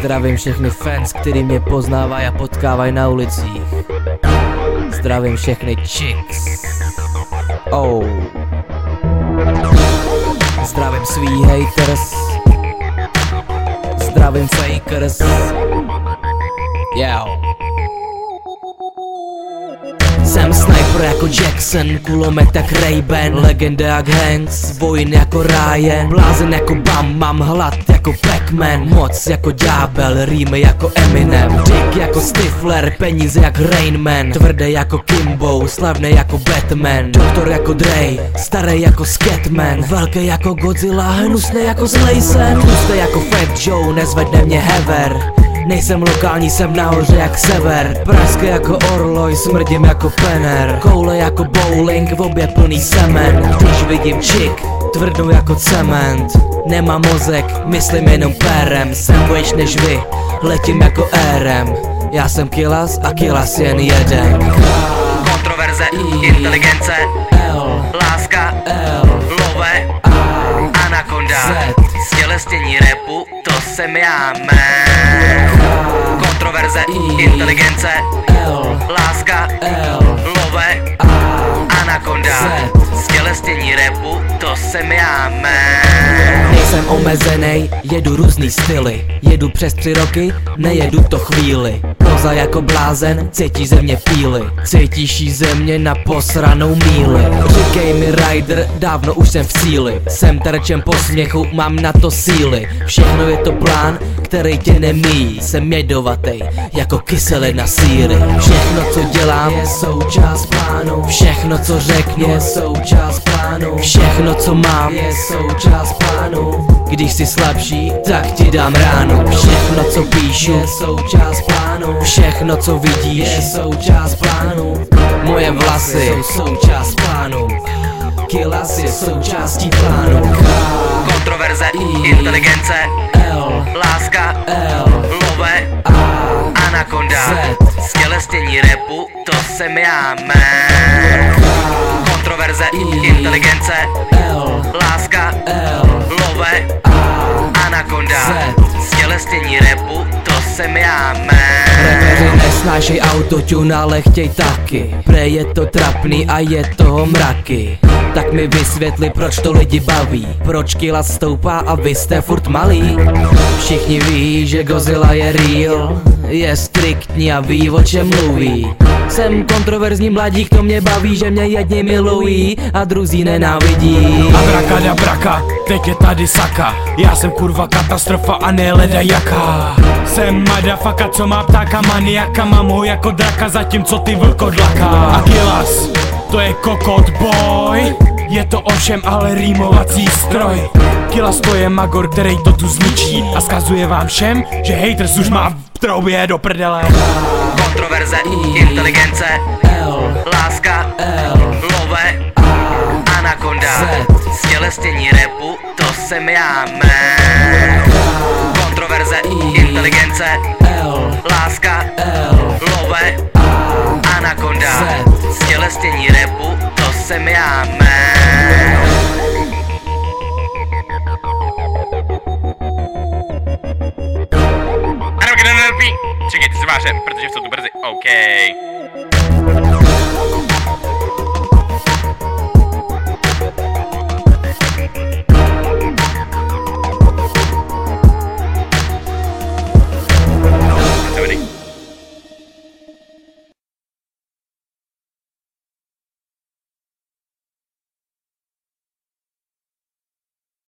Zdravím všechny fans, který mě poznávají a potkávají na ulicích. Zdravím všechny chicks. Oh. Zdravím svý haters. Zdravím fakers. Yo. Jsem sniper jako Jackson, kulomet jak Ray-Ban Legenda jak Hanks, vojín jako Ryan Blázen jako Bam, mám hlad jako Pac-Man Moc jako ďábel, rýmy jako Eminem Dick jako Stifler, peníze jak Rain Man Tvrdý jako Kimbo, slavný jako Batman Doktor jako Dre, starý jako Scatman Velký jako Godzilla, hnusný jako Slaysen Tlustý jako Fat Joe, nezvedne mě Hever Nejsem lokální, jsem nahoře jak sever. Pražské jako Orloj, smrdím jako Penner Koule jako bowling, v obě plný semen. Když vidím chick, tvrdou jako cement. Nemám mozek, myslím jenom pérem. Jsem vejš než vy, letím jako érem. Já jsem Kilas a Kilas jen jeden. Kontroverze, inteligence, L, láska, L, love, A, anakonda. Z. Stělestění repu, to jsem já, man Kontroverze, inteligence, L, láska, L, love, A, anakonda Z. Stělestění repu, to jsem já, man. Nejsem omezený, jedu různý styly. Jedu přes tři roky, nejedu to chvíli. Poza jako blázen, cítíš ze mě píly. Cítíš jí ze mě na posranou míli. Říkej rider, dávno už jsem v cíli Jsem terčem posměchu, mám na to síly. Všechno je to plán, který tě nemíjí. Jsem jedovatý, jako kyselina síry. Všechno co dělám je součást plánu. Všechno co řeknu je součást plánu. Všechno co mám je součást plánu. Když jsi slabší, tak ti dám ránu. Všechno co píšu je součást plánu. Všechno co vidíš je součást plánu. Moje vlasy jsou součást plánu Kilas je součástí plánu K, Kontroverze, I. inteligence, L, láska, L, love, A, anakonda Z. Stělestění repu, to jsem já, man Kontroverze, I. inteligence, L, láska, L, love, A, anakonda Z. Stělestění repu, to jsem já, man nesnášej autotune, ale chtěj taky Pre je to trapný a je toho mraky Tak mi vysvětli, proč to lidi baví. Proč kila stoupá a vy jste furt malí? Všichni ví, že Godzilla je real Je striktní a ví, o čem mluví. Jsem kontroverzní mladík, to mě baví, že mě jedni milují A druzí nenávidí. Abrakada braka, teď je tady saka. Já jsem kurva katastrofa a ne leda jaká Jsem madafaka, co má ptáka maniaka Mám ho jako draka, zatímco ty vlkodlaka. Akilas, to je kokot boy je to ovšem ale rýmovací stroj. Kilas to je magor, který to tu zničí. A skazuje vám všem, že haters už má v troubě do prdele. Kontroverze, inteligence, L, láska, L, love, A, anakonda Z. Stělestění repu, to jsem já, man. Kontroverze, inteligence, L, láska, L, love, Stělestění repu, to jsem já, man? Čekejte se váše, protože jsou tu brzy, OK.